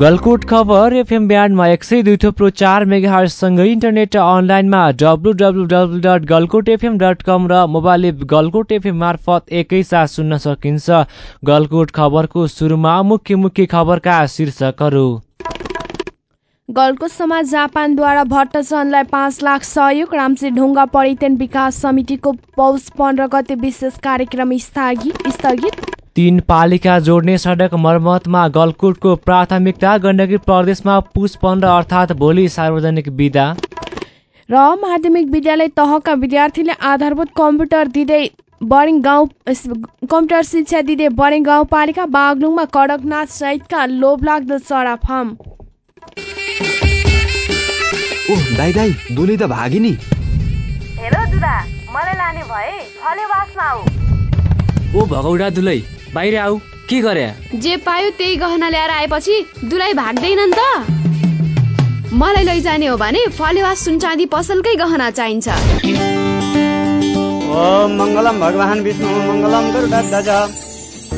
गलकुट खबर एफएम ब्यान्डमा एक सय दुई थुप्रो चार मेगाहरूसँगै इन्टरनेट अनलाइनमा W W W dot Galkot FM dot com र मोबाइल एप गलकुट एफएम मार्फत एकैसाथ सुन्न सकिन्छ। गलकुट खबरको सुरुमा मुख्य मुख्य खबरका शीर्षकहरू। गलकुट समाज जापानद्वारा भट्टचन्दलाई पाँच लाख सहयोग रामसी ढुङ्गा पर्यटन विकास समितिको पौष पन्ध्र गते विशेष कार्यक्रम स्थगित। तीन पालिका जोड्ने सडक मर्मतमा गलकुटको प्राथमिकता गण्डकी प्रदेशमा पुस पन्ध्र अर्थात् भोलि सार्वजनिक विदा। र माध्यमिक विद्यालय तहका विद्यार्थीले आधारभूत कम्प्युटर दिँदै बरिङ गाउँ कम्प्युटर शिक्षा दिँदै बरिङ गाउँपालिका बागलुङमा कडकनाथ सहितका लोभलाग्दो चरा फार्म ओ दाइ दाइ दुली त भागी नि। हेलो दुदा मलाई लाने भए फले वासमा आऊ। ओ भगौडा दुलै बाहिर आऊ। के गरे? जे पायो त्यही गहना ल्याएर आएपछि दुलाई भाग्दैन नि त। मलाई लैजाने हो भने फलेवास सुनचाँदी पसलकै गहना चाहिन्छ। ओम मङ्गलम भगवान् विष्णु मङ्गलम गरुडध्वज।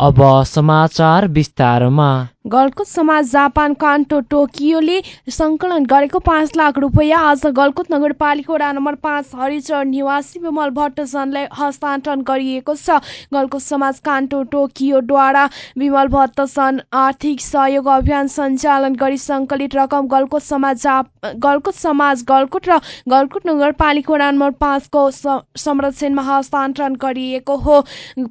अब समाचार विस्तारमा। गलकुट समाज जापान कान्टो टोकियोले सङ्कलन गरेको पाँच लाख रुपियाँ आज गलकुट नगरपालिका वडा नम्बर पाँच हरिचर निवासी विमल भट्टसनलाई हस्तान्तरण गरिएको छ। गलकुट समाज कान्टो टोकियोद्वारा विमल भट्टसन आर्थिक सहयोग अभियान सञ्चालन गरी सङ्कलित रकम गलकुट समाज जाप गलकुट समाज गलकुट र गलकुट नगरपालिका वडा नम्बर पाँचको संरक्षणमा हस्तान्तरण गरिएको हो।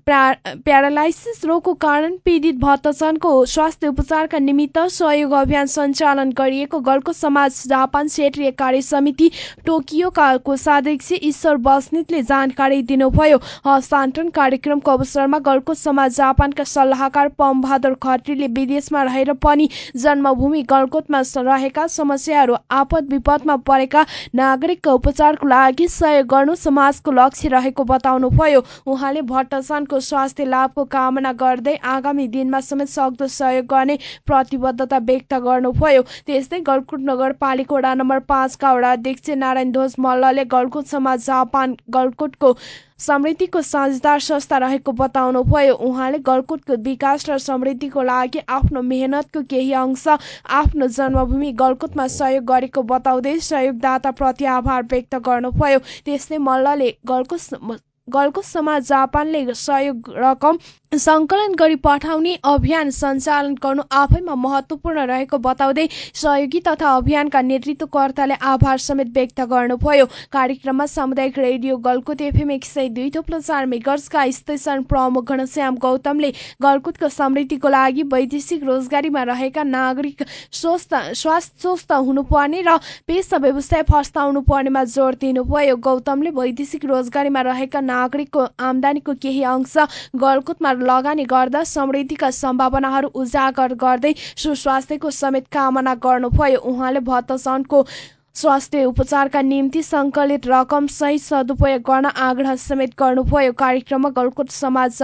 प्यारालाइसिस रोगको कारण पीडित भट्टसनको स्वास्थ्य उपचारका निमित्त सहयोग अभियान सञ्चालन गरिएको गलको समाज जापान क्षेत्रीय कार्य समिति टोकियोका कोषाध्यक्ष ईश्वर बस्नेतले जानकारी दिनुभयो। हस्तान्तरण कार्यक्रमको अवसरमा गलको समाज जापानका सल्लाहकार पम बहादुर खत्रीले विदेशमा रहेर पनि जन्मभूमि गलकोटमा रहेका समस्याहरू आपद विपदमा परेका नागरिकका उपचारको लागि सहयोग गर्नु समाजको लक्ष्य रहेको बताउनुभयो। उहाँले भट्टसनको स्वास्थ्य लाभको कामना गर्दै आगामी दिनमा समेत सक्दो सहयोग गर्ने प्रतिबद्धता व्यक्त गर्नुभयो। त्यस्तै गलकुट नगरपालिका वडा नम्बर पाँचका वडा अध्यक्ष नारायण ध्वज मल्लले गलकुट समाज जापान गलकुटको समृद्धिको साझेदार संस्था रहेको बताउनुभयो। उहाँले गलकुटको विकास र समृद्धिको लागि आफ्नो मेहनतको केही अंश आफ्नो जन्मभूमि गलकुटमा सहयोग गरेको बताउँदै सहयोगदाता प्रति आभार व्यक्त गर्नुभयो। त्यस्तै मल्लले गलकुट गलकुट समाज जापानले सहयोग रकम सङ्कलन गरी पठाउने अभियान सञ्चालन गर्नु आफैमा महत्वपूर्ण रहेको बताउँदै सहयोगी तथा अभियानका नेतृत्वकर्ताले आभार समेत व्यक्त गर्नुभयो। कार्यक्रममा सामुदायिक रेडियो गलकुट एफएम एक सय दुई थुप्रो चार मेगर्सका स्टेसन प्रमुख घनश्याम गौतमले गलकुटको समृद्धिको लागि वैदेशिक रोजगारीमा रहेका नागरिक स्वस्थ स्वास्थ्य स्वस्थ हुनुपर्ने र पेसा व्यवसाय फस्ताउनु पर्नेमा जोड दिनुभयो। गौतमले वैदेशिक रोजगारीमा रहेका नागरिकको आमदानीको केही अंश गलकुटमा लगानी गर्दा समृद्धिका सम्भावनाहरू उजागर गर्दै सुस्वास्थ्यको समेत कामना गर्नुभयो। उहाँले भत्तसनको स्वास्थ्य उपचारका निम्ति सङ्कलित रकम सही सदुपयोग गर्न आग्रह समेत गर्नुभयो। कार्यक्रममा गलकुट समाज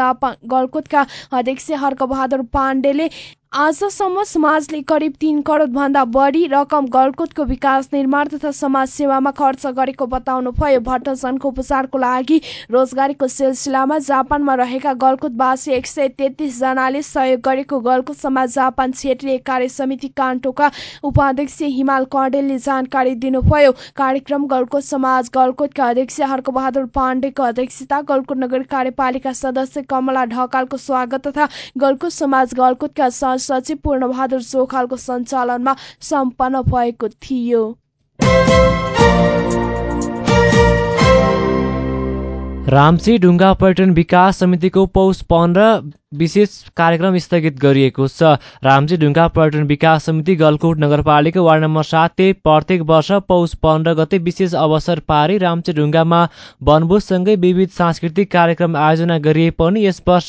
गलकुटका अध्यक्ष हर्कबहादुर पाण्डेले आजसम्म समाजले करिब तीन करोड भन्दा बढी रकम गलकुटको विकास निर्माण तथा समाज सेवामा खर्च गरेको बताउनुभयो भट्टजनको उपचारको लागि रोजगारीको सिलसिलामा जापानमा रहेका गलकुटवासी एक सय तेत्तिस जनाले सहयोग गरेको गलकुट समाज जापान क्षेत्रीय कार्य समिति कान्टोका उपाध्यक्ष हिमाल कडेलले जानकारी दिनुभयो। कार्यक्रम गलकुट समाज गलकुटका अध्यक्ष हर्कबहादुर पाण्डेको अध्यक्षता गलकुट नगर कार्यपालिका सदस्य कमला ढकालको स्वागत तथा गलकुट समाज गलकुटका सचिव पूर्णबहादुर चोखालको सञ्चालनमा सम्पन्न भएको थियो। रामसी ढुङ्गा पर्यटन विकास समितिको पौष पन्ध्र विशेष कार्यक्रम स्थगित गरिएको छ। रामजी ढुङ्गा पर्यटन विकास समिति गलकोट नगरपालिका वार्ड नम्बर सातले प्रत्येक वर्ष पौष पन्ध्र गते विशेष अवसर पारी रामची ढुङ्गामा वनभोजसँगै विविध सांस्कृतिक कार्यक्रम आयोजना गरिए पनि यस वर्ष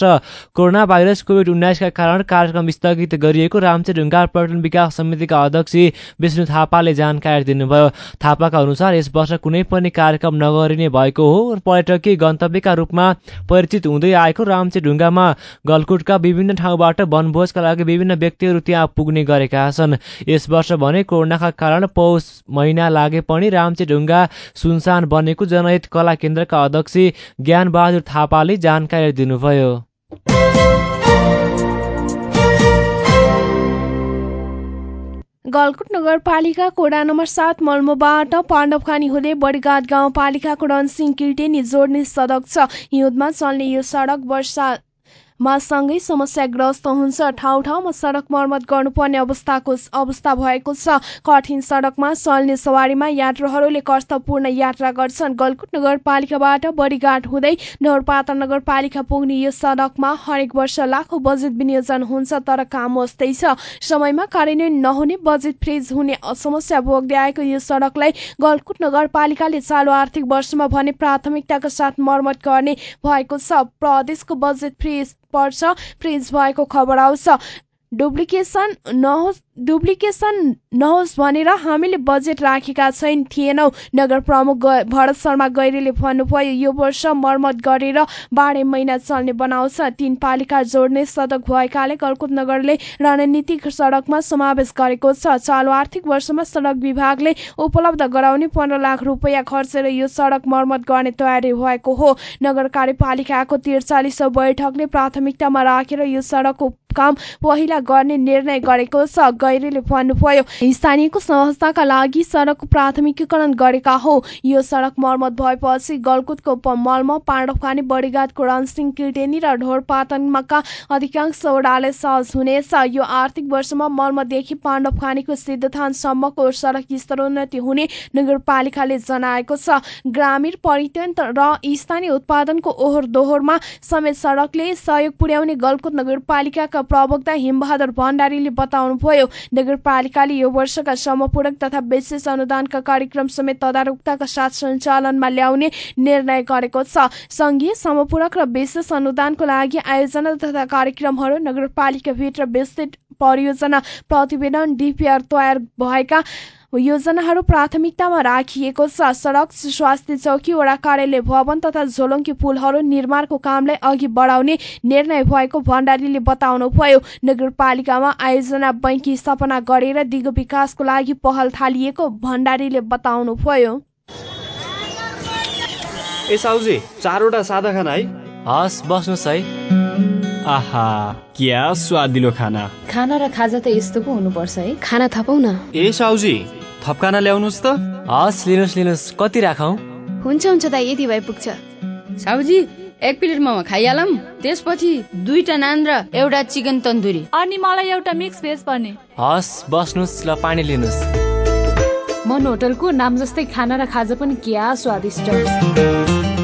कोरोना भाइरस कोभिड उन्नाइसका कारण कार्यक्रम स्थगित गरिएको रामची ढुङ्गा पर्यटन विकास समितिका अध्यक्ष विष्णु थापाले जानकारी दिनुभयो। थापाका अनुसार यस वर्ष कुनै पनि कार्यक्रम नगरिने भएको हो। पर्यटकीय गन्तव्यका रूपमा परिचित हुँदै आएको रामची ढुङ्गामा गलकुटका विभिन्न ठाउँबाट वनभोजका लागि विभिन्न व्यक्तिहरू त्यहाँ पुग्ने गरेका छन्। यस वर्ष भने कोरोनाका कारण पौष महिना लागे पनि रामचे ढुङ्गा सुनसान बनेको जनहित कला केन्द्रका अध्यक्ष ज्ञानबहादुर थापाले जानकारी दिनुभयो। गलकुट नगरपालिका कोडा नम्बर सात मल्मोबाट पाण्डवखानी हुँदै बडीघाट गाउँपालिकाको रणसिंह किर्टेनी जोड्ने सडक छ। हिउँदमा चल्ने यो सडक वर्षा मा सँगै समस्याग्रस्त हुन्छ ठाउँ ठाउँमा सडक मर्मत गर्नुपर्ने अवस्थाको अवस्था भएको छ। कठिन सडकमा चल्ने सवारीमा यात्रुहरूले कष्टपूर्ण यात्रा गर्छन्। गलकुट नगरपालिकाबाट बडीघाट हुँदै ढोरपाता नगरपालिका पुग्ने यो सडकमा हरेक वर्ष लाखौँ बजेट विनियोजन हुन्छ तर काम वस्तै छ। समयमा कार्यान्वयन नहुने बजेट फ्रिज हुने समस्या भोग्दै आएको यो सडकलाई गलकुट नगरपालिकाले चालु आर्थिक वर्षमा भने प्राथमिकताका साथ मर्मत गर्ने भएको छ। प्रदेशको बजेट फ्रिज पर्छ। फ्रिज भएको खबर आउँछ। डुप्लिकेसन नहोस् डुप्लिकेसन नहोस् भनेर हामीले बजेट राखेका छैन थिएनौँ। नगर प्रमुख भरत शर्मा गैरीले भन्नुभयो यो वर्ष मर्मत गरेर बाह्रै महिना चल्ने बनाउँछ। तीन पालिका जोड्ने सडक भएकाले गलकुट नगरले रणनीतिक सडकमा समावेश गरेको छ। चालु आर्थिक वर्षमा सडक विभागले उपलब्ध गराउने पन्ध्र लाख रुपियाँ खर्चेर यो सडक मर्मत गर्ने तयारी भएको हो। नगर कार्यपालिकाको त्रिचालिस बैठकले प्राथमिकतामा राखेर यो सडकको काम पहिला गर्ने निर्णय गरेको छ। गैरीले भन्नुभयो स्थानीयको संस्थाका लागि सडकको प्राथमिकीकरण गरेका हो। यो सडक मर्मत भएपछि गलकुटको मलमा पाण्डवखानी बडीघाटको रणसिंह किर्टेनी र ढोरपाटनका अधिकांश ओडाले सहज हुनेछ। यो आर्थिक वर्षमा मर्मतदेखि पाण्डवखानीको सिद्धथानसम्मको सडक स्तरोन्नति हुने नगरपालिकाले जनाएको छ। ग्रामीण पर्यटन र स्थानीय उत्पादनको ओहोर दोहोरमा समेत सडकले सहयोग पुर्याउने गलकुट नगरपालिकाका प्रवक्ता हिमबहादुर भण्डारीले बताउनुभयो नगरपालिकाले यो वर्षका समपूरक तथा विशेष अनुदानका कार्यक्रम समेत तदारुकताका साथ सञ्चालनमा ल्याउने निर्णय गरेको छ। संघीय समपूरक र विशेष अनुदानको लागि आयोजना तथा कार्यक्रमहरू नगरपालिकाभित्र विस्तृत परियोजना प्रतिवेदन डिपिआर तयार भएका योजनाहरू प्राथमिकतामा राखिएको छ। सडक स्वास्थ्य चौकी वडा कार्यालय भवन तथा झोलङ्की पुलहरू निर्माणको कामलाई अघि बढाउने निर्णय भएको भण्डारीले बताउनुभयो। नगरपालिकामा आयोजना बैंक स्थापना गरेर दिगो विकासको लागि पहल थालिएको भण्डारीले बताउनुभयो। ए साउजी चारवटा सादा खाना है? हस् बस्नुहोस् है। आहा क्या स्वादिलो खाना। खाना र खाजा त यस्तो पो हुनुपर्छ है। खाना थपौ न ए साउजी थपकाना ल्याउनुहोस् त। हस् लिनुहोस् लिनुहोस्। कति राखौँ? हुन्छ हुन्छ दाइ यति भए पुग्छ साउजी एक प्लेट मोमो खाइहालौँ त्यसपछि दुईटा नान र एउटा चिकन तन्दुरी। अनि मलाई एउटा मिक्स भेज पर्ने हस् बस्नुहोस् ल पानी लिनुहोस्। मन होटलको नाम जस्तै खाना र खाजा पनि क्या स्वादिष्ट।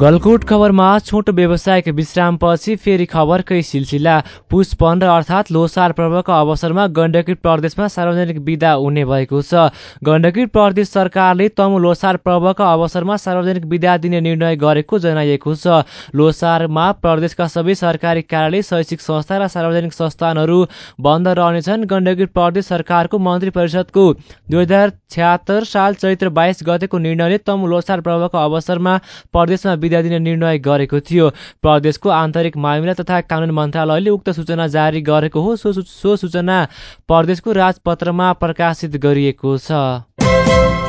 गलकुट खबरमा छोटो व्यवसायिक विश्रामपछि फेरि खबरकै सिलसिला। पुष पन्ध्र अर्थात् लोसार पर्वको अवसरमा गण्डकी प्रदेशमा सार्वजनिक विदा हुने भएको छ। गण्डकी प्रदेश सरकारले तमु लोसार पर्वको अवसरमा सार्वजनिक विदा दिने निर्णय गरेको जनाइएको छ। लोसारमा प्रदेशका सबै सरकारी कार्यालय शैक्षिक संस्था र सार्वजनिक संस्थानहरू बन्द रहनेछन्। गण्डकी प्रदेश सरकारको मन्त्री परिषदको दुई हजार साल चैत्र बाइस गतेको निर्णयले तमु लोसार पर्वको अवसरमा प्रदेशमा विदा दिने निर्णय गरेको थियो। प्रदेशको आन्तरिक मामिला तथा कानुन मन्त्रालयले उक्त सूचना जारी गरेको हो सो सूचना प्रदेशको राजपत्रमा प्रकाशित गरिएको छ।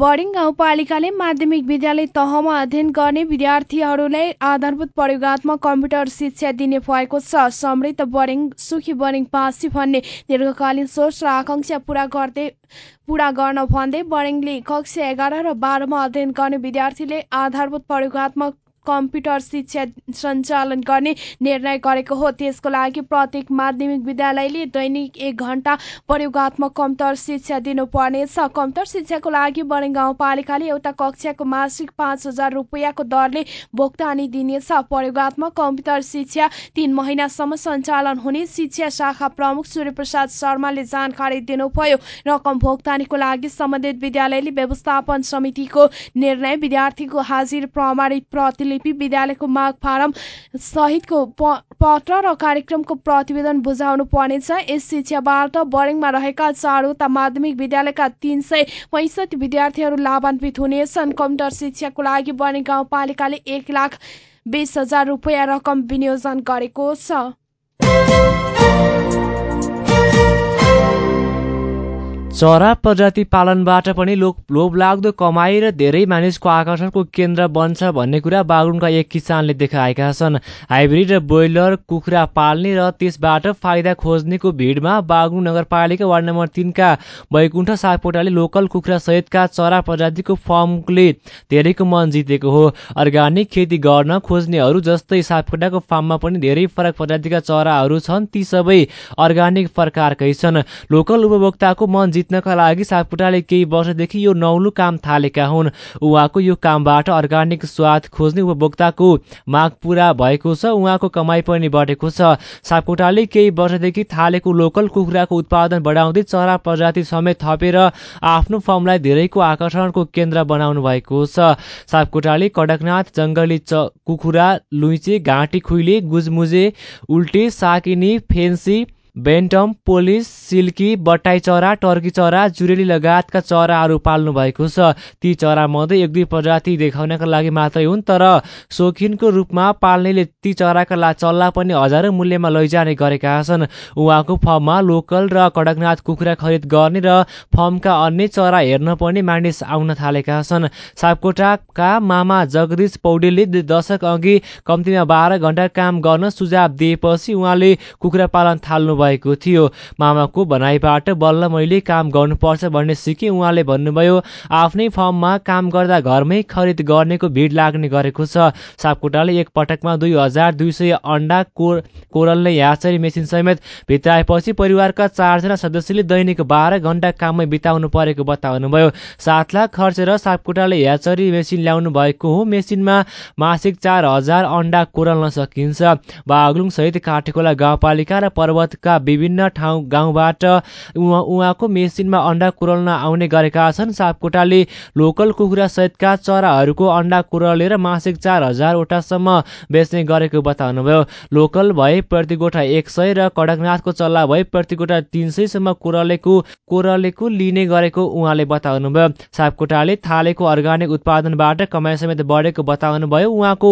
बडिङ गाउँपालिकाले माध्यमिक विद्यालय तहमा अध्ययन गर्ने विद्यार्थीहरूलाई आधारभूत प्रयोगत्मक कम्प्युटर शिक्षा दिने भएको छ। समृद्ध बडिङ सुखी बडिङ पासी भन्ने दीर्घकालीन सोच र आकांक्षा पूरा गर्दै पूरा गर्न भन्दै बडिङले कक्षा एघार र बाह्रमा अध्ययन गर्ने विद्यार्थीले आधारभूत प्रयोगत्मक कम्प्युटर शिक्षा सञ्चालन गर्ने निर्णय गरेको हो। त्यसको लागि प्रत्येक माध्यमिक विद्यालयले दैनिक एक घण्टा प्रयोगत्मक कम्प्युटर शिक्षा दिनुपर्नेछ। कम्प्युटर शिक्षाको लागि बडे गाउँपालिकाले एउटा कक्षाको मासिक पाँच हजार रुपियाँको दरले भुक्तानी दिनेछ। प्रयोगत्मक कम्प्युटर शिक्षा तीन महिनासम्म सञ्चालन हुने शिक्षा शाखा प्रमुख सूर्यप्रसाद शर्माले जानकारी दिनुभयो। रकम भुक्तानीको लागि सम्बन्धित विद्यालयले व्यवस्थापन समितिको निर्णय विद्यार्थीको हाजिर प्रमाणित प्रति लिपि विद्यालयको माग फारम सहितको पत्र र कार्यक्रमको प्रतिवेदन बुझाउनु पर्नेछ यस शिक्षाबाट बरिङमा रहेका चारवटा माध्यमिक विद्यालयका तीन सय पैँसठी विद्यार्थीहरू लाभान्वित हुनेछन्। कम्प्युटर शिक्षाको लागि बरिङ गाउँपालिकाले एक लाख बिस हजार रुपियाँ रकम विनियोजन गरेको छ। चरा प्रजाति पालनबाट पनि लोभ लाग्दो कमाई र धेरै मानिसको आकर्षणको केन्द्र बन्छ भन्ने कुरा बागलुङका एक किसानले देखाएका छन्। हाइब्रिड र ब्रोइलर कुखुरा पाल्ने र त्यसबाट फाइदा खोज्नेको भिडमा बागलुङ नगरपालिका वार्ड नम्बर तिनका वैकुण्ठ सापकोटाले लोकल कुखुरा सहितका चरा प्रजातिको फर्मले धेरैको मन जितेको हो। अर्ग्यानिक खेती गर्न खोज्नेहरू जस्तै सापकोटाको फार्ममा पनि धेरै फरक प्रजातिका चराहरू छन्। ती सबै अर्ग्यानिक प्रकारकै छन्। लोकल उपभोक्ताको मन जित्नका लागि सापकोटाले केही वर्षदेखि यो नौलो काम थालेका हुन्। उहाँको यो कामबाट अर्ग्यानिक स्वाद खोज्ने उपभोक्ताको माग पूरा भएको छ उहाँको कमाई पनि बढेको छ। सापकोटाले केही वर्षदेखि थालेको लोकल कुखुराको उत्पादन बढाउँदै चरा प्रजाति समेत थपेर आफ्नो फर्मलाई धेरैको आकर्षणको केन्द्र बनाउनु भएको छ। सापकोटाले कडकनाथ जङ्गली कुखुरा लुइचे घाँटी खुइले गुजमुजे उल्टे साकिनी फेन्सी बेन्टम पोलिस सिल्की बट्टाई चरा टर्की चरा जुरेली लगायतका चराहरू पाल्नु भएको छ। ती चरा मध्ये एक दुई प्रजाति देखाउनका लागि मात्रै हुन् तर सोखिनको रूपमा पाल्नेले ती चराका ला चल्ला पनि हजारौँ मूल्यमा लैजाने गरेका छन्। उहाँको फर्ममा लोकल र कडकनाथ कुखुरा खरिद गर्ने र फर्मका अन्य चरा हेर्न पनि मानिस आउन थालेका छन्। सापकोटाका मामा जगदीश पौडेलले दशक अघि कम्तीमा बाह्र घन्टा काम गर्न सुझाव दिएपछि उहाँले कुखुरा पालन थाल्नु भएको थियो। मामाको भनाइबाट बल्ल मैले काम गर्नुपर्छ भन्ने सिकेँ उहाँले भन्नुभयो आफ्नै फर्ममा काम गर्दा घरमै खरिद गर्नेको भिड लाग्ने गरेको छ। सापकोटाले एक पटकमा दुई हजार दुई सय अन्डा कोर कोरलले ह्याचरी मेसिन समेत भित्राएपछि परिवारका चारजना सदस्यले दैनिक बाह्र घन्टा काममै बिताउनु परेको बताउनुभयो। सात लाख खर्चेर सापकोटाले ह्याचरी मेसिन ल्याउनु भएको हो। मेसिनमा मासिक चार हजार अन्डा कोरल्न सकिन्छ। बागलुङ सहित काठेकोला गाउँपालिका र पर्वतका देशका विभिन्न ठाउँ गाउँबाट उहाँ उहाँको मेसिनमा अन्डा कुरल्न आउने गरेका छन्। सापकोटाले लोकल कुखुरा सहितका चराहरूको अन्डा कुरलेर मासिक चार हजारवटासम्म बेच्ने गरेको बताउनुभयो। लोकल भए प्रति गोठा एक सय र कडकनाथको चल्ला भए प्रति गोठा तिन सयसम्म कुरलेको कोरलेको लिने गरेको उहाँले बताउनुभयो। सापकोटाले थालेको अर्ग्यानिक उत्पादनबाट कमाइ समेत बढेको बताउनुभयो। उहाँको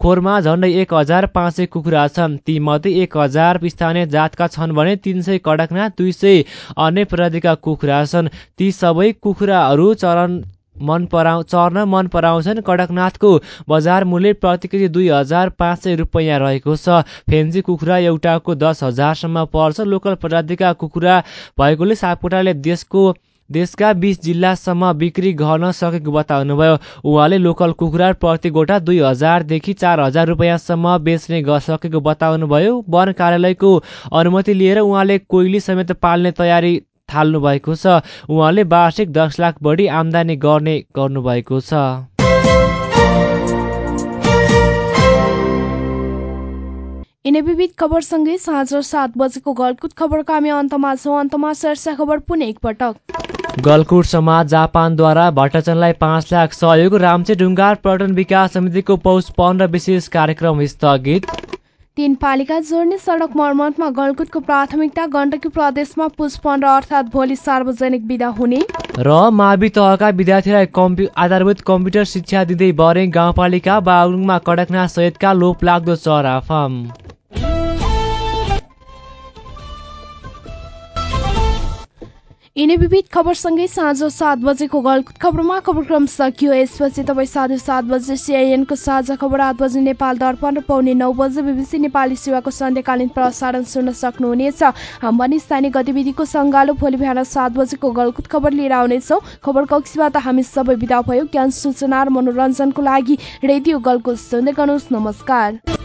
खोरमा झन्डै एक हजार पाँच सय कुखुरा छन्। तीमध्ये एक हजार स्थानीय जातका छन् भने तिन सय कडकनाथ दुई सय अन्य प्रजातिका कुखुरा छन्। ती सबै कुखुराहरू चरण मन पराउ चर्न मन पराउँछन्। कडकनाथको बजार मूल्य प्रति केजी दुई हजार पाँच सय रुपियाँ रहेको छ। फेन्सी कुखुरा एउटाको दस हजारसम्म पर्छ। लोकल प्रजातिका कुखुरा भएकोले सापकोटाले देशको देशका बिस जिल्लासम्म बिक्री गर्न सकेको बताउनुभयो। उहाँले लोकल कुखुरा प्रति गोठा दुई हजारदेखि चार हजार रुपियाँसम्म बेच्ने सकेको बताउनुभयो। वन कार्यालयको अनुमति लिएर उहाँले कोइली समेत पाल्ने तयारी थाल्नु भएको छ। उहाँले वार्षिक दस लाख बढी आमदानी गर्ने गर्नुभएको छ। खबरसँगै साँझ सात बजेको गलकुट खबरको हामी अन्तमा छौँ। अन्तमा शीर्ष खबर पुनः एकपटक। गलकुट समाज जापानद्वारा भट्टचनलाई पाँच लाख सहयोग रामचे ढुङ्गार पर्यटन विकास समितिको पौष पन्ध्र विशेष कार्यक्रम स्थगित। तीन पालिका जोड्ने सडक मर्मतमा गलकुटको प्राथमिकता गण्डकी प्रदेशमा पुष पन्ध्र अर्थात् भोलि सार्वजनिक विदा हुने। र मावि तहका विद्यार्थीलाई कम्प्यु आधारभूत कम्प्युटर शिक्षा दिँदै बरे गाउँपालिका बागलुङमा कडकनाथ सहितका लोप लाग्दो चरा फार्म यिनै विविध खबरसँगै साँझ सात बजेको गलकुट खबरमा खबरक्रम सकियो। यसपछि तपाईँ साढे सात बजे सिआइएनको साझा खबर आठ बजे नेपाल दर्पण र पाउने नौ बजे बिबिसी नेपाली सेवाको सन्ध्याकालीन प्रसारण सुन्न सक्नुहुनेछ। भने स्थानीय गतिविधिको सङ्गालो भोलि बिहान सात बजेको गलकुट खबर लिएर आउनेछौँ। खबर कक्षबाट हामी सबै विदा भयो। ज्ञान सूचना र मनोरञ्जनको लागि रेडियो गलकुट सुन्दै गर्नुहोस्। नमस्कार।